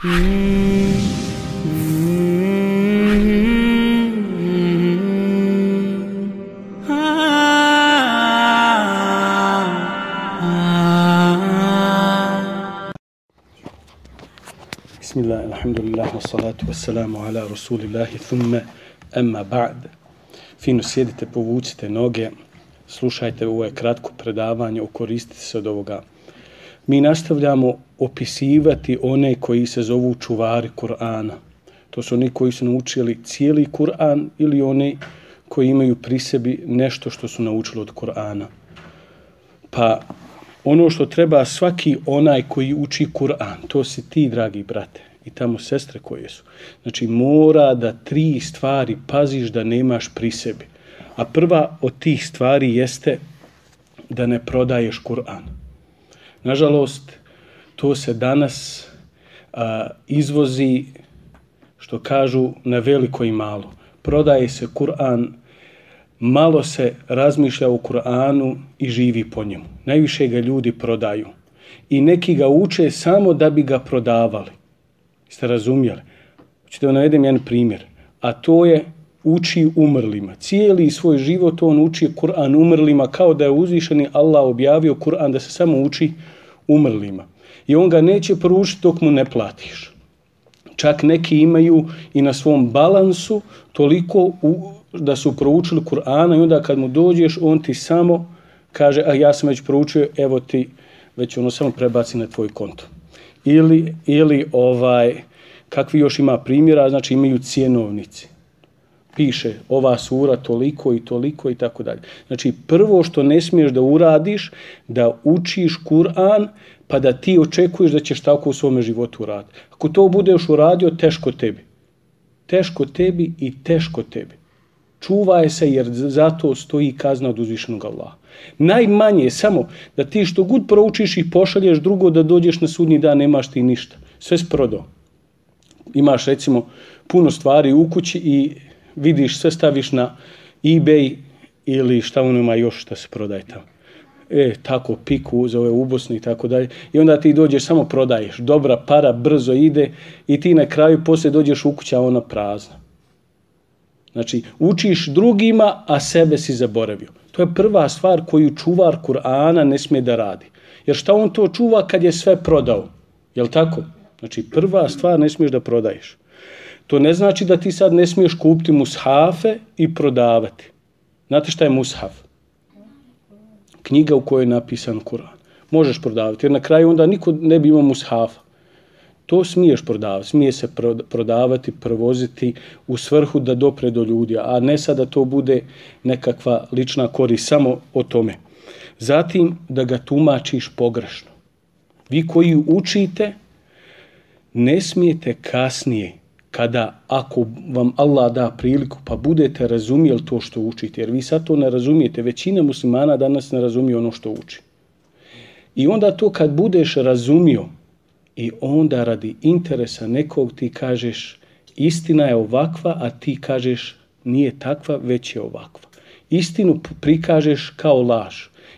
Bismillah, alhamdulillah, wassalatu wassalamu ala rasulillahi, thumme, emma ba'd. Fino sjedite, povucite noge, slušajte ovo je kratko predavanje, okoristite se od ovoga. Mi nastavljamo opisivati one koji se zovu čuvari Kur'ana. To su oni koji su naučili cijeli Kur'an ili oni koji imaju pri sebi nešto što su naučili od Kur'ana. Pa ono što treba svaki onaj koji uči Kur'an, to si ti, dragi brate, i tamo sestre koje su. Znači, mora da tri stvari paziš da nemaš pri sebi. A prva od tih stvari jeste da ne prodaješ Kur'an. Nažalost, to se danas a, izvozi, što kažu, na veliko i malo. Prodaje se Kur'an, malo se razmišlja o Kur'anu i živi po njemu. Najviše ga ljudi prodaju. I neki ga uče samo da bi ga prodavali. Ste razumjeli? Hoćete da navedem jedan primjer. A to je uči umrlima. Cijeli svoj život on uči Kur'an umrlima kao da je uzvišeni Allah objavio Kur'an da se samo uči umrlima. I on ga neće poručiti dok mu ne platiš. Čak neki imaju i na svom balansu toliko u, da su proučili Kur'ana i onda kad mu dođeš on ti samo kaže a ja sam već proučio evo ti već ono samo prebaci na tvoj konto. Ili, ili ovaj kakvi još ima primjera, znači imaju cjenovnici piše ova sura toliko i toliko i tako dalje. Znači prvo što ne smiješ da uradiš, da učiš Kur'an pa da ti očekuješ da ćeš tako u svome životu uraditi. Ako to budeš uradio, teško tebi. Teško tebi i teško tebi. Čuvaj se jer zato stoji kazna od uzvišenog Allaha. Najmanje je samo da ti što god proučiš i pošalješ drugo da dođeš na sudnji dan, nemaš ti ništa. Sve sprodo. Imaš recimo puno stvari u kući i vidiš, sve staviš na eBay ili šta ono ima još šta se prodaje tamo. E, tako, piku za ove ubosne i tako dalje. I onda ti dođeš, samo prodaješ. Dobra para, brzo ide i ti na kraju poslije dođeš u kuća, ona prazna. Znači, učiš drugima, a sebe si zaboravio. To je prva stvar koju čuvar Kur'ana ne smije da radi. Jer šta on to čuva kad je sve prodao? Jel tako? Znači, prva stvar ne smiješ da prodaješ. To ne znači da ti sad ne smiješ kupiti mushafe i prodavati. Znate šta je mushaf? Knjiga u kojoj je napisan Kur'an. Možeš prodavati, jer na kraju onda niko ne bi imao mushafa. To smiješ prodavati. Smije se prodavati, prevoziti u svrhu da dopre do ljudi, a ne sad da to bude nekakva lična korist samo o tome. Zatim da ga tumačiš pogrešno. Vi koji učite, ne smijete kasnije kada ako vam Allah da priliku pa budete razumijeli to što učite, jer vi sad to ne razumijete, većina muslimana danas ne razumije ono što uči. I onda to kad budeš razumio i onda radi interesa nekog ti kažeš istina je ovakva, a ti kažeš nije takva, već je ovakva. Istinu prikažeš kao laž.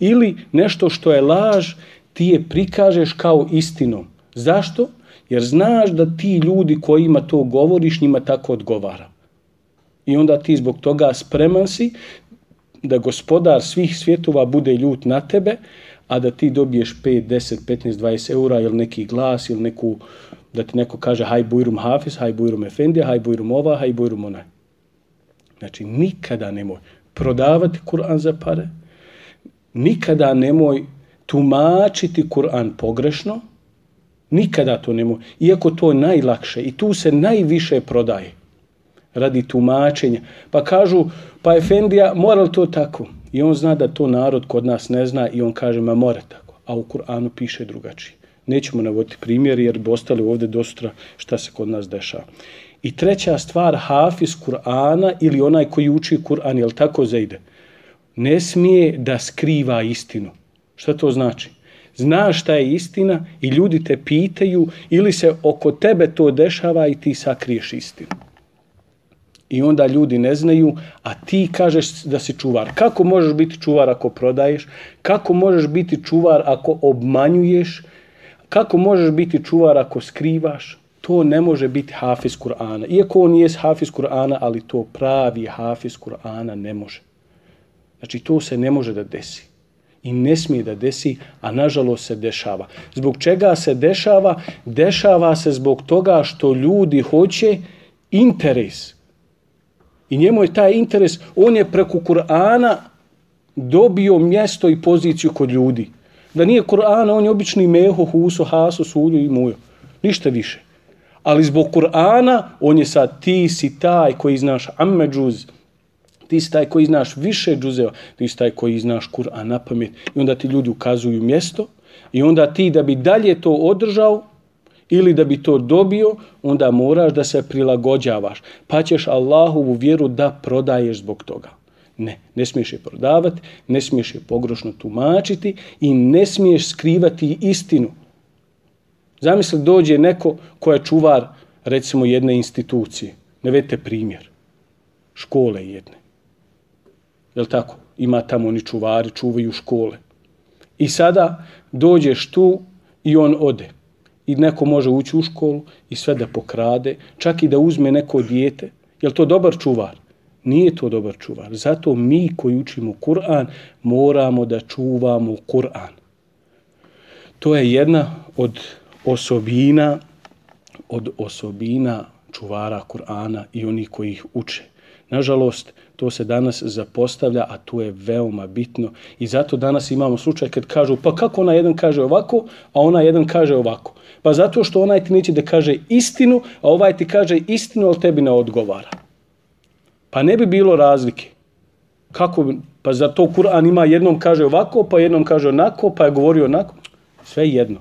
Ili nešto što je laž ti je prikažeš kao istinom. Zašto? Jer znaš da ti ljudi kojima to govoriš, njima tako odgovara. I onda ti zbog toga spreman si da gospodar svih svjetova bude ljut na tebe, a da ti dobiješ 5, 10, 15, 20 eura ili neki glas ili neku, da ti neko kaže haj bujrum hafiz, haj bujrum efendija, haj bujrum ova, haj bujrum onaj. Znači, nikada nemoj prodavati Kur'an za pare, nikada nemoj tumačiti Kur'an pogrešno, Nikada to ne može. Iako to je najlakše i tu se najviše prodaje radi tumačenja. Pa kažu, pa Efendija, mora li to tako? I on zna da to narod kod nas ne zna i on kaže, ma mora tako. A u Kur'anu piše drugačije. Nećemo navoditi primjer jer bi ostali ovdje dostra šta se kod nas dešava. I treća stvar, hafiz Kur'ana ili onaj koji uči Kur'an, jel tako zaide? Ne smije da skriva istinu. Šta to znači? Znaš šta je istina i ljudi te pitaju ili se oko tebe to dešava i ti sakriješ istinu. I onda ljudi ne znaju, a ti kažeš da si čuvar. Kako možeš biti čuvar ako prodaješ? Kako možeš biti čuvar ako obmanjuješ? Kako možeš biti čuvar ako skrivaš? to ne može biti hafiz Kur'ana. Iako on je hafiz Kur'ana, ali to pravi hafiz Kur'ana ne može. Znači, to se ne može da desi. I ne smije da desi, a nažalost se dešava. Zbog čega se dešava? Dešava se zbog toga što ljudi hoće interes. I njemu je taj interes, on je preko Kur'ana dobio mjesto i poziciju kod ljudi. Da nije Kur'ana, on je obični meho, huso, haso, sulju i mujo. Ništa više. Ali zbog Kur'ana, on je sad, ti si taj koji znaš ammeđuz, džuz, ti si taj koji znaš više džuzeva, ti si taj koji znaš Kur'an na pamet. I onda ti ljudi ukazuju mjesto i onda ti da bi dalje to održao, ili da bi to dobio, onda moraš da se prilagođavaš. Pa ćeš Allahovu vjeru da prodaješ zbog toga. Ne, ne smiješ je prodavati, ne smiješ je pogrošno tumačiti i ne smiješ skrivati istinu. Zamisli, dođe neko ko je čuvar, recimo, jedne institucije. Ne vedete primjer. Škole jedne jel tako? Ima tamo oni čuvari, čuvaju škole. I sada dođeš tu i on ode. I neko može ući u školu i sve da pokrade, čak i da uzme neko dijete. Jel to dobar čuvar? Nije to dobar čuvar. Zato mi koji učimo Kur'an moramo da čuvamo Kur'an. To je jedna od osobina od osobina čuvara Kur'ana i oni koji ih uče. Nažalost, to se danas zapostavlja, a to je veoma bitno. I zato danas imamo slučaj kad kažu, pa kako ona jedan kaže ovako, a ona jedan kaže ovako. Pa zato što onaj ti neće da kaže istinu, a ovaj ti kaže istinu, ali tebi ne odgovara. Pa ne bi bilo razlike. Kako bi, pa za to Kur'an ima jednom kaže ovako, pa jednom kaže onako, pa je govorio onako. Sve jedno.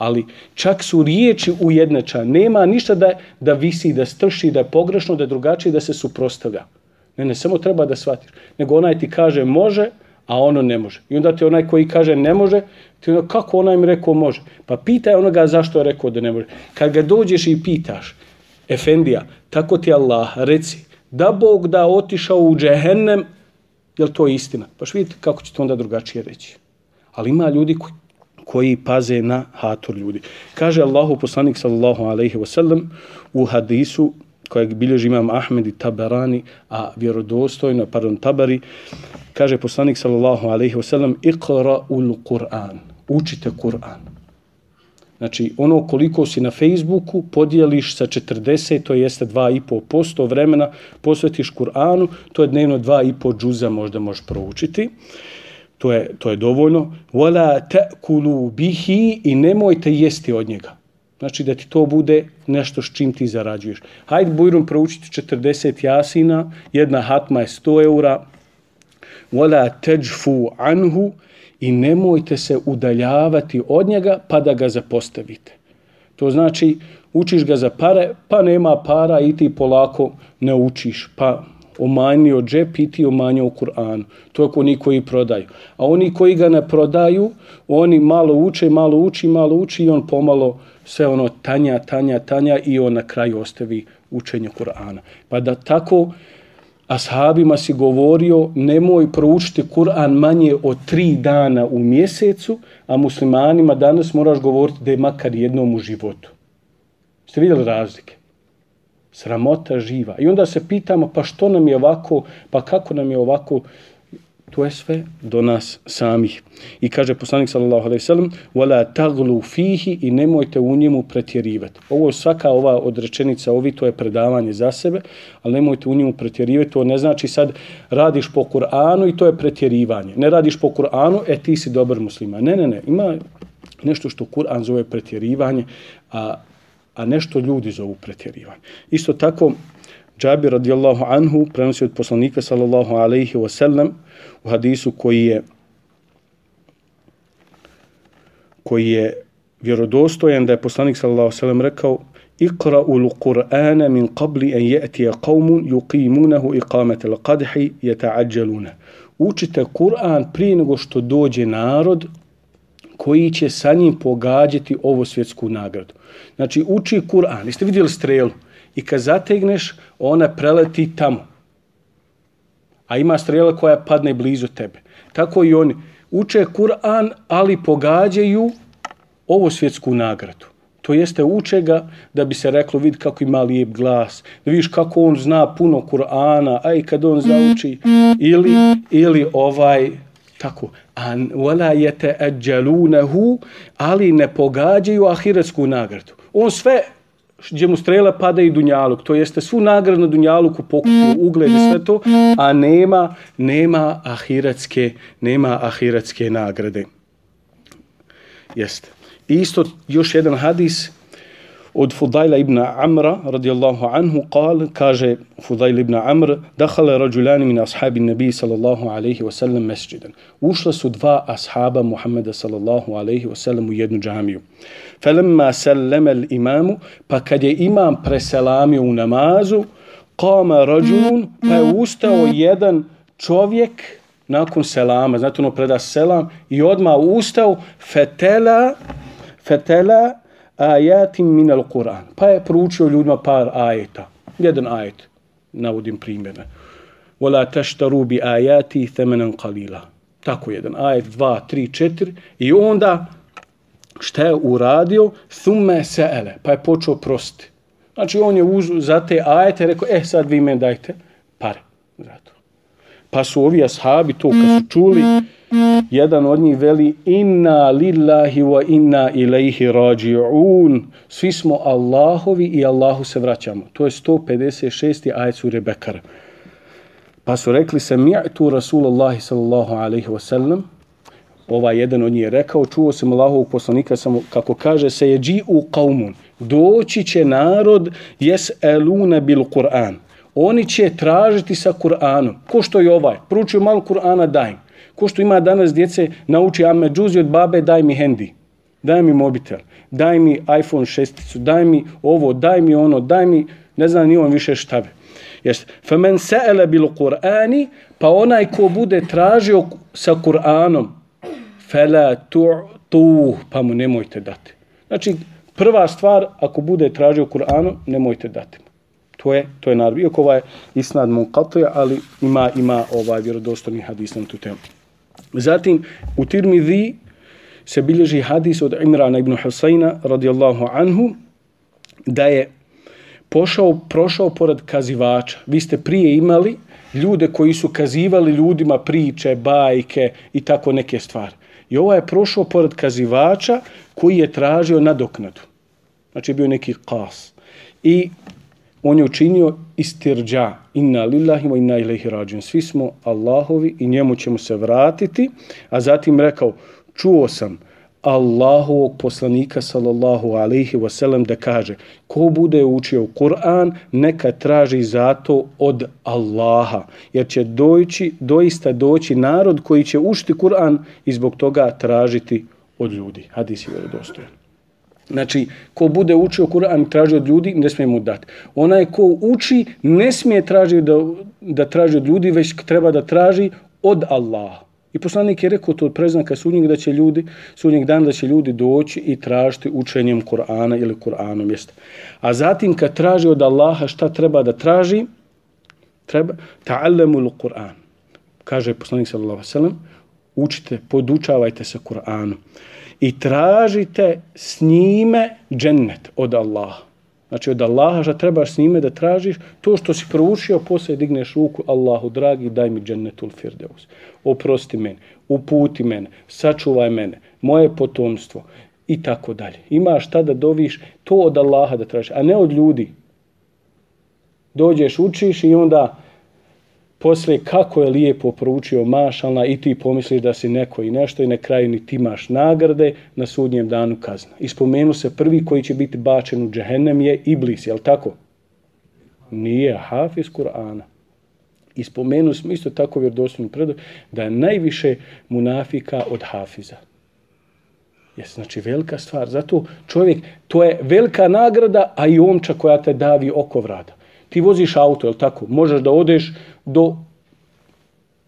Ali čak su riječi ujednača. Nema ništa da, da visi, da strši, da je pogrešno, da je drugačije, da se suprostavlja. Ne, ne, samo treba da shvatiš. Nego onaj ti kaže može, a ono ne može. I onda ti onaj koji kaže ne može, ti onda kako onaj mi rekao može? Pa pitaj onoga zašto je rekao da ne može. Kad ga dođeš i pitaš, Efendija, tako ti Allah, reci, da Bog da otišao u džehennem, je to istina? Pa vidite kako će to onda drugačije reći. Ali ima ljudi koji, koji paze na hator ljudi. Kaže Allahu poslanik sallallahu alejhi ve sellem u hadisu kojeg bilježi imam Ahmed i Tabarani, a vjerodostojno, pardon, Tabari, kaže poslanik sallallahu alejhi ve sellem iqra ul Kur'an, učite Kur'an. Znači, ono koliko si na Facebooku podijeliš sa 40, to jeste 2,5% vremena, posvetiš Kur'anu, to je dnevno 2,5 džuza možda možeš proučiti. To je, to je dovoljno. Wala ta'kulu bihi i nemojte jesti od njega. Znači da ti to bude nešto s čim ti zarađuješ. Hajde bujrum proučiti 40 jasina, jedna hatma je 100 eura. Wala tajfu anhu i nemojte se udaljavati od njega pa da ga zapostavite. To znači učiš ga za pare, pa nema para i ti polako ne učiš, pa omanio džep i ti umanjio u Kur'anu. To je oni koji prodaju. A oni koji ga ne prodaju, oni malo uče, malo uči, malo uči i on pomalo sve ono tanja, tanja, tanja i on na kraju ostavi učenje Kur'ana. Pa da tako ashabima si govorio nemoj proučiti Kur'an manje od tri dana u mjesecu, a muslimanima danas moraš govoriti da je makar jednom u životu. Ste vidjeli razlike? Sramota živa. I onda se pitamo pa što nam je ovako, pa kako nam je ovako, To je sve do nas samih. I kaže poslanik sallallahu alejhi ve sellem: "Wala taglu fihi" i nemojte u njemu pretjerivati. Ovo je svaka ova odrečenica, ovi to je predavanje za sebe, ali nemojte u njemu pretjerivati. To ne znači sad radiš po Kur'anu i to je pretjerivanje. Ne radiš po Kur'anu, e ti si dobar musliman. Ne, ne, ne. Ima nešto što Kur'an zove pretjerivanje, a a nešto ljudi zovu pretjerivanje. Isto tako Džabir radijallahu anhu prenosi od poslanika sallallahu alejhi ve sellem u hadisu koji je koji je vjerodostojan da je poslanik sallallahu alejhi ve sellem rekao Iqra'u al-Qur'ana min qabli an ya'tiya qaumun yuqimunahu iqamata al-qadhi yata'ajjaluna. Učite Kur'an prije nego što dođe narod koji će sa njim pogađati ovo svjetsku nagradu. Znači, uči Kur'an. Jeste vidjeli strelu? I kad zategneš, ona preleti tamo. A ima strela koja padne blizu tebe. Tako i oni uče Kur'an, ali pogađaju ovo svjetsku nagradu. To jeste uče ga da bi se reklo vid kako ima lijep glas, da vidiš kako on zna puno Kur'ana, aj kad on zauči, ili, ili ovaj, tako, a wala yata'ajjalunahu ali ne pogađaju ahiretsku nagradu. On sve gdje mu strela pada i dunjaluk, to jeste svu nagradu na dunjaluku pokupio ugled i sve to, a nema nema ahiretske nema ahiretske nagrade. Jeste. Isto još jedan hadis od Fudajla ibn Amra radijallahu anhu kal, kaže Fudajl ibn Amr, dahale rađulani min ashabi nabi sallallahu alaihi wa sallam mesđidan. Ušla su dva ashaba Muhammeda sallallahu alaihi wa sallam u jednu džamiju. Felemma sallama imamu, pa kad je imam preselamio u namazu, kama rađulun, pa je ustao jedan čovjek nakon selama, znate ono preda selam, i odmah ustao, fetela, fetela ajatim minal Kur'an. Pa je proučio ljudima par ajeta. Jedan ajet, navodim primjerne. Wala tashtaru bi ayati thamanan qalila. Tako jedan ajet, dva, tri, četiri. I onda šta je uradio? Thumme se'ele. Pa je počeo prosti. Znači on je uz, za te ajete rekao, eh sad vi me dajte pare. Zato. Pa su ovi ashabi to kad su čuli, jedan od njih veli inna lillahi wa inna ilaihi rađi'un. Svi smo Allahovi i Allahu se vraćamo. To je 156. ajet sure Bekara. Pa su rekli se mi'tu Rasulullahi sallallahu alaihi wa sallam. Ova jedan od njih je rekao, čuo sam Allahovog poslanika, samo kako kaže se je dži u. Doći će narod jes eluna bil Kur'an. Oni će tražiti sa Kur'anom. Ko što je ovaj? Pručio malo Kur'ana, daj ko što ima danas djece, nauči ame džuzi od babe, daj mi hendi, daj mi mobitel, daj mi iPhone 6, daj mi ovo, daj mi ono, daj mi, ne znam ni on više šta bi. Jeste. Femen se'ele bil Kur'ani, pa onaj ko bude tražio sa Kur'anom, fela tu, tu, pa mu nemojte dati. Znači, prva stvar, ako bude tražio Kur'anom, nemojte dati mu. To je, to je naravno. Iako ovaj isnad mu ali ima, ima ovaj vjerodostojni hadis na tu temu. Zatim, u Tirmidhi se bilježi hadis od Imrana ibn Husayna radijallahu anhu da je pošao, prošao pored kazivača. Vi ste prije imali ljude koji su kazivali ljudima priče, bajke i tako neke stvari. I ovaj je prošao pored kazivača koji je tražio nadoknadu. Znači bio neki kas. I on je učinio istirđa. Inna lillahi wa inna ilaihi rađun. Svi smo Allahovi i njemu ćemo se vratiti. A zatim rekao, čuo sam Allahovog poslanika sallallahu alaihi wa sallam da kaže ko bude učio Kur'an neka traži zato od Allaha jer će doći, doista doći narod koji će učiti Kur'an i zbog toga tražiti od ljudi. Hadis je vjerodostojan. Znači, ko bude učio Kur'an i traži od ljudi, ne smije mu dati. Onaj ko uči, ne smije traži da, da traži od ljudi, već treba da traži od Allaha. I poslanik je rekao to od preznaka sudnjeg da će ljudi, sudnjeg dana da će ljudi doći i tražiti učenjem Kur'ana ili Kur'anom. Jeste. A zatim kad traži od Allaha šta treba da traži, treba ta'allamul Kur'an. Kaže poslanik sallallahu alejhi ve sellem, učite, podučavajte se Kur'anu i tražite s njime džennet od Allaha. Znači od Allaha što trebaš s njime da tražiš to što si proučio, poslije digneš ruku Allahu dragi, daj mi džennetul firdeus. Oprosti mene, uputi mene, sačuvaj mene, moje potomstvo i tako dalje. Imaš šta da doviš, to od Allaha da tražiš, a ne od ljudi. Dođeš, učiš i onda posle kako je lijepo proučio mašalna i ti pomisliš da si neko i nešto i na kraju ni ti imaš nagrade na sudnjem danu kazna. I spomenu se prvi koji će biti bačen u džehennem je Iblis, je li tako? Nije Hafiz Kur'ana. I spomenu smo isto tako vjerodostojnu predu da je najviše munafika od Hafiza. Jes, znači velika stvar. Zato čovjek, to je velika nagrada, a i omča koja te davi oko vrata. Ti voziš auto, je tako? Možeš da odeš do,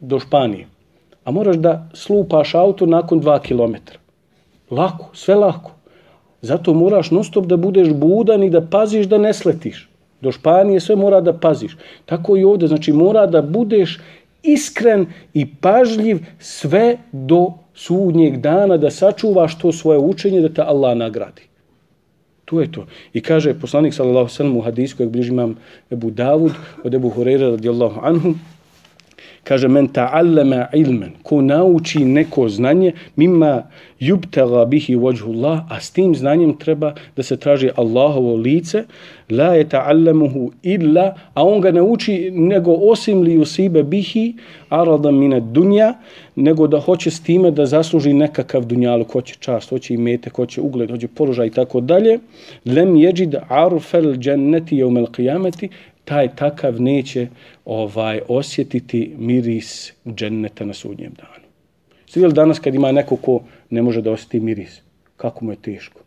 do Španije. A moraš da slupaš auto nakon dva kilometra. Lako, sve lako. Zato moraš non stop da budeš budan i da paziš da ne sletiš. Do Španije sve mora da paziš. Tako i ovdje, znači mora da budeš iskren i pažljiv sve do sudnjeg dana da sačuvaš to svoje učenje da te Allah nagradi. To je to. I kaže poslanik sallallahu sallam u hadisku kojeg bliži imam Ebu Davud od Ebu Horeira radijallahu anhu, kaže men ta'allama ilmen, ko nauči neko znanje mimma yubtaga bihi wajhullah a s tim znanjem treba da se traži Allahovo lice la yata'allamuhu illa a on ga nauči nego osim li usibe bihi arada min ad-dunya nego da hoće s time da zasluži nekakav dunjaluk hoće čast hoće imete hoće ugled hoće položaj i tako dalje. Lem yajid arfal jannati yawm al-qiyamati taj takav neće ovaj osjetiti miris dženneta na sudnjem danu. Svi danas kad ima neko ko ne može da osjeti miris, kako mu je teško.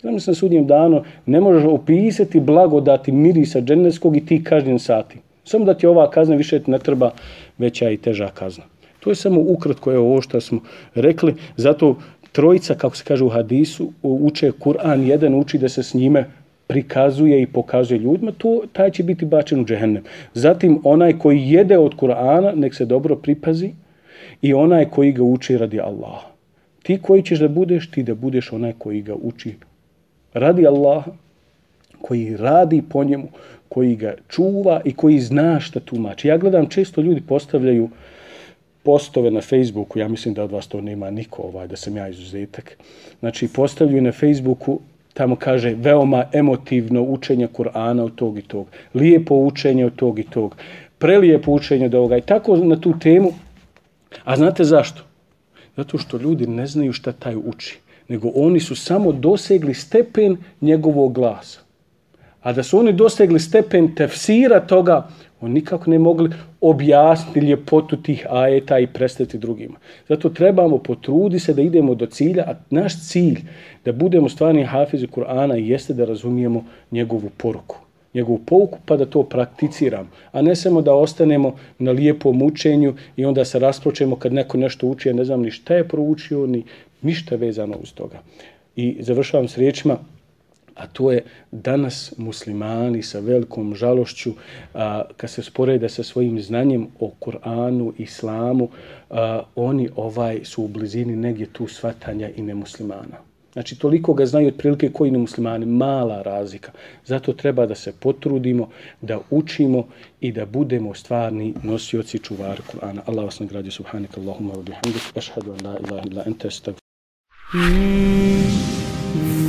Znam se na sudnjem danu ne možeš opisati blagodati mirisa džennetskog i ti kažnjen sati. Samo da ti ova kazna više ne treba veća i teža kazna. To je samo ukratko je ovo što smo rekli. Zato trojica, kako se kaže u hadisu, uče Kur'an, jedan uči da se s njime prikazuje i pokazuje ljudima, to taj će biti bačen u džehennem. Zatim onaj koji jede od Kur'ana, nek se dobro pripazi, i onaj koji ga uči radi Allaha. Ti koji ćeš da budeš, ti da budeš onaj koji ga uči radi Allaha, koji radi po njemu, koji ga čuva i koji zna šta tumači. Ja gledam, često ljudi postavljaju postove na Facebooku, ja mislim da od vas to nema niko, ovaj, da sam ja izuzetak. Znači, postavljaju na Facebooku tamo kaže veoma emotivno učenje Kur'ana od tog i tog, lijepo učenje od tog i tog, prelijepo učenje od ovoga i tako na tu temu. A znate zašto? Zato što ljudi ne znaju šta taj uči, nego oni su samo dosegli stepen njegovog glasa. A da su oni dostegli stepen tefsira toga, oni nikako ne mogli objasniti ljepotu tih ajeta i prestati drugima. Zato trebamo potrudi se da idemo do cilja, a naš cilj da budemo stvarni hafizi Kur'ana jeste da razumijemo njegovu poruku, njegovu pouku pa da to prakticiram, a ne samo da ostanemo na lijepom učenju i onda se raspročemo kad neko nešto uči, ja ne znam ni šta je proučio, ni ništa vezano uz toga. I završavam s riječima, a to je danas muslimani sa velikom žalošću, a, kad se sporede sa svojim znanjem o Kur'anu, Islamu, a, oni ovaj su u blizini negdje tu svatanja i nemuslimana. Znači, toliko ga znaju otprilike koji ne muslimani, mala razlika. Zato treba da se potrudimo, da učimo i da budemo stvarni nosioci čuvari Kur'ana. Allah vas nagradio, subhanika Allahumma wa bihamdik, ašhadu an la ilaha illa ente, stagfir. Mm.